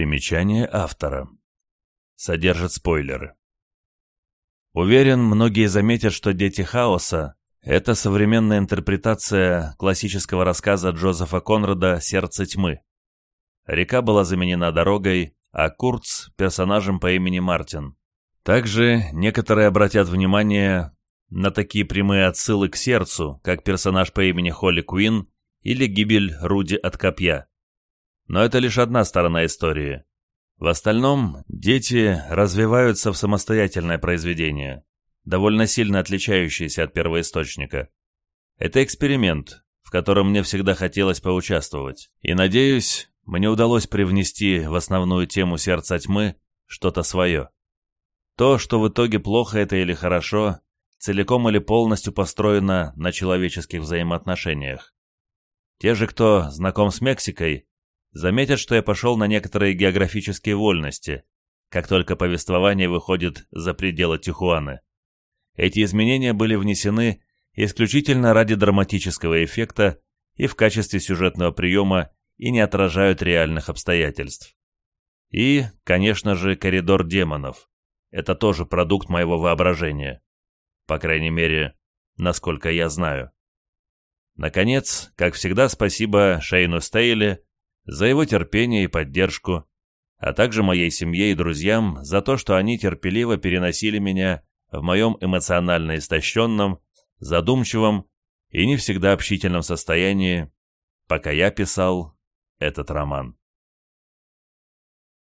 Примечание автора. Содержит спойлеры. Уверен, многие заметят, что «Дети хаоса» — это современная интерпретация классического рассказа Джозефа Конрада «Сердце тьмы». Река была заменена дорогой, а Курц — персонажем по имени Мартин. Также некоторые обратят внимание на такие прямые отсылы к сердцу, как персонаж по имени Холли Куин или гибель Руди от копья но это лишь одна сторона истории. В остальном дети развиваются в самостоятельное произведение, довольно сильно отличающееся от первоисточника. Это эксперимент, в котором мне всегда хотелось поучаствовать, и, надеюсь, мне удалось привнести в основную тему «Сердца тьмы» что-то свое. То, что в итоге плохо это или хорошо, целиком или полностью построено на человеческих взаимоотношениях. Те же, кто знаком с Мексикой, заметят, что я пошел на некоторые географические вольности, как только повествование выходит за пределы Тихуаны. Эти изменения были внесены исключительно ради драматического эффекта и в качестве сюжетного приема и не отражают реальных обстоятельств. И, конечно же, коридор демонов. Это тоже продукт моего воображения. По крайней мере, насколько я знаю. Наконец, как всегда, спасибо Шейну Стейли за его терпение и поддержку, а также моей семье и друзьям за то, что они терпеливо переносили меня в моем эмоционально истощенном, задумчивом и не всегда общительном состоянии, пока я писал этот роман.